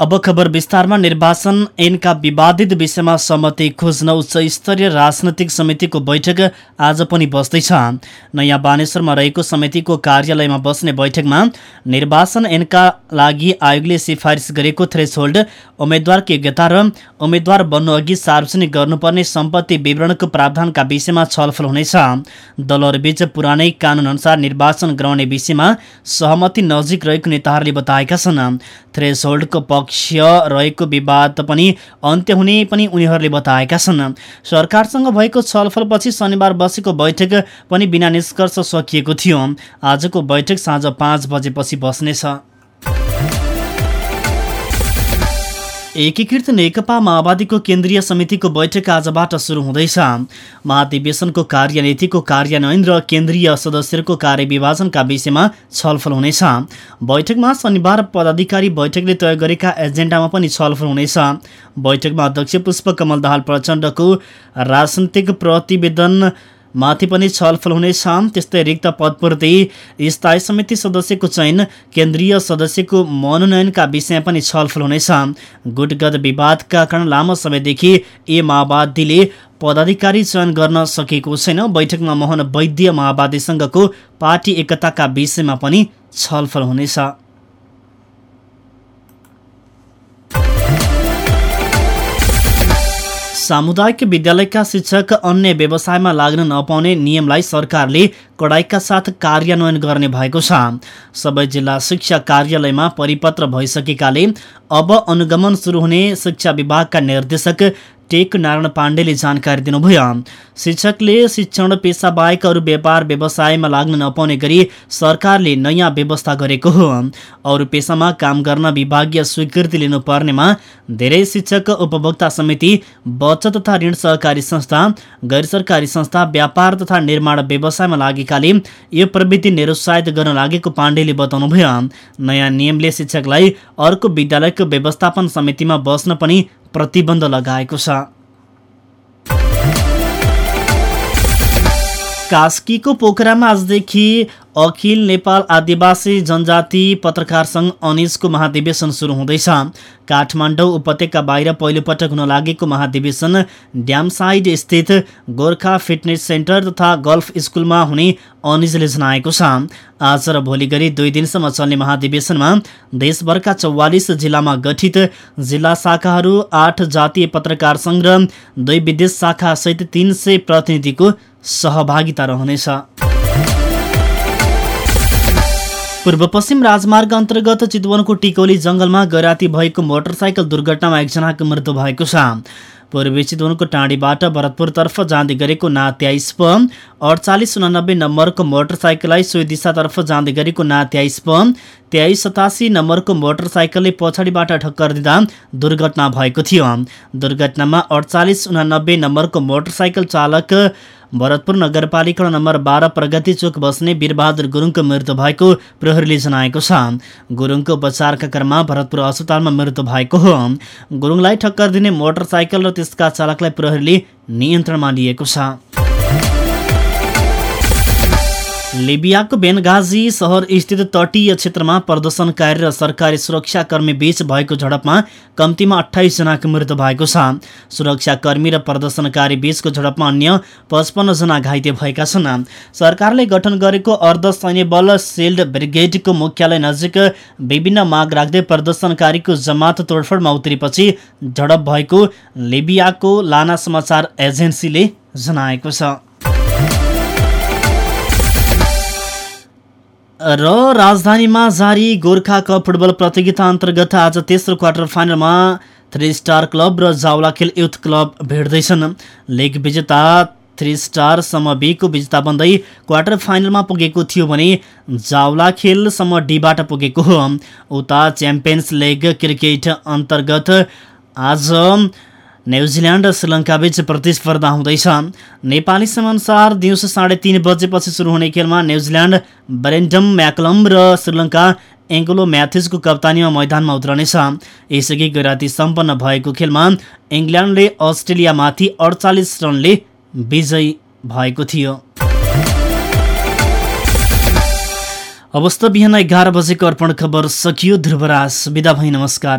अब खबर विस्तारमा निर्वाचन ऐनका विवादित विषयमा सहमति खोज्न उच्च स्तरीय राजनैतिक समितिको बैठक आज पनि बस्दैछ। नयाँ बानेश्वरमा रहेको समितिको कार्यालयमा बस्ने बैठकमा निर्वाचन ऐनका लागि आयोगले सिफारिस गरेको थ्रेसहोल्ड उम्मेद्वारको योग्यता र उम्मेद्वार बन्नुअघि सार्वजनिक गर्नुपर्ने सम्पत्ति विवरणको प्रावधानका विषयमा छलफल हुनेछ। दलहरूबीच पुरानै कानुन अनुसार निर्वाचन गराउने विषयमा सहमति नजिक रहेको नेताहरूले बताएका छन्। थ्रेसहोल्डको पक्ष रहेको विवाद पनि अन्त्य हुने पनि उनीहरूले बताएका छन्। सरकारसँग भएको छलफलपछि शनिबार बसेको बैठक पनि बिना निष्कर्ष सकिएको थियो। आजको बैठक साँझ पाँच बजेपछि बस्नेछ। एकीकृत नेकपा माओवादीको केन्द्रीय समितिको बैठक आजबाट सुरु हुँदैछ। महाधिवेशनको कार्यनीतिको कार्यान्वयन र केन्द्रीय सदस्यहरूको कार्यविभाजनका विषयमा छलफल हुनेछ। बैठकमा शनिबार पदाधिकारी बैठकले तय गरेका एजेन्डामा पनि छलफल हुनेछ। बैठकमा अध्यक्ष पुष्पकमल दाहाल प्रचण्डको राजनैतिक प्रतिवेदन माथि पनि छलफल हुनेछ त्यस्तै रिक्त पदप्रति स्थायी समिति सदस्यको चयन केन्द्रीय सदस्यको मनोनयनका विषय पनि छलफल हुनेछ गुटगत विवादका कारण लामो समयदेखि ए माओवादीले पदाधिकारी चयन गर्न सकेको छैन। बैठकमा मोहन वैद्य माओवादीसँगको पार्टी एकताका विषयमा पनि छलफल हुनेछ। सामुदायिक विद्यालयका शिक्षक अन्य व्यवसायमा लाग्न नपाउने नियमलाई सरकारले कडाइका साथ कार्यान्वयन गर्ने भएको छ। सबै जिल्ला शिक्षा कार्यालयमा परिपत्र भइसकेकाले अब अनुगमन सुरु हुने शिक्षा विभागका निर्देशक टेक नारायण पाण्डेले जानकारी दिनुभयो। शिक्षकले शिक्षण पेसा बाहेक अरू व्यापार व्यवसायमा लाग्न नपाउने गरी सरकारले नयाँ व्यवस्था गरेको हो। अरू पेसामा काम गर्न विभागीय स्वीकृति लिनुपर्नेमा धेरै शिक्षक उपभोक्ता समिति बचत तथा ऋण सहकारी संस्था गैर सरकारी संस्था व्यापार तथा निर्माण व्यवसायमा लागेकाले यो प्रवृत्ति निरुत्साहित गर्न लागेको पाण्डेले बताउनुभयो। नयाँ नियमले शिक्षकलाई अर्को विद्यालयको व्यवस्थापन समितिमा बस्न पनि प्रतिबन्ध लगाएको छ। कास्कीको पोखरामा आजदेखि अखिल नेपाल आदिवासी जनजाति पत्रकार सङ्घ अनिजको महाधिवेशन सुरु हुँदैछ। काठमाडौँ उपत्यका बाहिर पहिलोपटक हुन लागेको महाधिवेशन ड्यामसाइड स्थित गोर्खा फिटनेस सेन्टर तथा गल्फ स्कुलमा हुने अनिजले जनाएको छ। आज र भोलि गरी दुई दिनसम्म चल्ने महाधिवेशनमा देशभरका चौवालिस जिल्लामा गठित जिल्ला शाखाहरू आठ जातीय पत्रकार सङ्घ र दुई विदेश शाखासहित तिन सय प्रतिनिधिको सहभागिता रहनेछ। पूर्व पश्चिम राजमार्ग अन्तर्गत चितवनको टिकौली जङ्गलमा गैराती भएको मोटरसाइकल दुर्घटनामा एकजनाको मृत्यु भएको छ। पूर्वी चितवनको टाँडीबाट भरतपुरतर्फ जाँदै गरेको ना तेइस प अडचालिस उनानब्बे नम्बरको मोटरसाइकललाई सोही दिशातर्फ जाँदै गरेको ना तेइस प तेइस सतासी नम्बरको मोटरसाइकलले पछाडिबाट ठक्कर दिँदा दुर्घटना भएको थियो। दुर्घटनामा अडचालिस उनानब्बे नम्बरको मोटरसाइकल चालक भरतपुर नगरपालिका नम्बर बाह्र प्रगति चोक बस्ने वीरबहादुर गुरुङको मृत्यु भएको प्रहरीले जनाएको छ। गुरुङको उपचारका क्रममा भरतपुर अस्पतालमा मृत्यु भएको हो। गुरुङलाई ठक्कर दिने मोटरसाइकल र त्यसका चालकलाई प्रहरीले नियन्त्रणमा लिएको छ। लिबियाको बेनगाजी सहर स्थित तटीय क्षेत्रमा प्रदर्शनकारी र सरकारी सुरक्षाकर्मी बीच भएको झडपमा कम्तीमा अठाइसजनाको मृत्यु भएको छ। सुरक्षाकर्मी र प्रदर्शनकारी बीचको झडपमा अन्य पचपन्नजना घाइते भएका छन्। सरकारले गठन गरेको अर्ध सैन्य बल सिल्ड ब्रिगेडको मुख्यालय नजिक विभिन्न माग राख्दै प्रदर्शनकारीको जमात तोडफोडमा उत्रेपछि झडप भएको लिबियाको लाना समाचार एजेन्सीले जनाएको छ। र राजधानीमा जारी गोर्खा कप फुटबल प्रतियोगिता अन्तर्गत आज तेस्रो क्वार्टर फाइनलमा थ्री स्टार क्लब र जावला खेल युथ क्लब भेट्दैछन्। लिग विजेता थ्री स्टारसम्म बीको विजेता बन्दै क्वार्टर फाइनलमा पुगेको थियो भने जावला खेलसम्म डीबाट पुगेको हो। उता च्याम्पियन्स लिग क्रिकेट अन्तर्गत आज न्युजिल्यान्ड र श्रीलङ्काबीच प्रतिस्पर्धा हुँदैछ। नेपाली समयअनुसार दिउँसो साढे तिन बजेपछि सुरु हुने खेलमा न्युजिल्यान्ड ब्रेन्डम म्याकलम र श्रीलङ्का एङ्गोलो म्याथ्युजको कप्तानीमा मैदानमा उत्रनेछ। यसअघि गैराती सम्पन्न भएको खेलमा इङ्ल्यान्डले अस्ट्रेलियामाथि अडचालिस रनले विजयी भएको थियो। अवस्था बिहान एघार बजेको अर्पण खबर सकियो ध्रुवराज बिदा भई नमस्कार।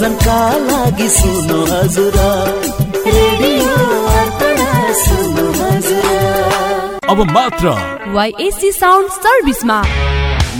मनोरञ्जनका लागि सुन्नु हजुर। अब मात्र। वाइएससी साउन्ड सर्भिसमा।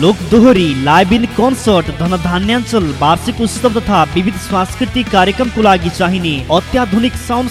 लोक दोहोरी लाइभ इन कन्सर्ट धनधान्याञ्चल वार्षिक उत्सव तथा विविध सांस्कृतिक कार्यक्रमको लागि चाहिने अत्याधुनिक साउन्ड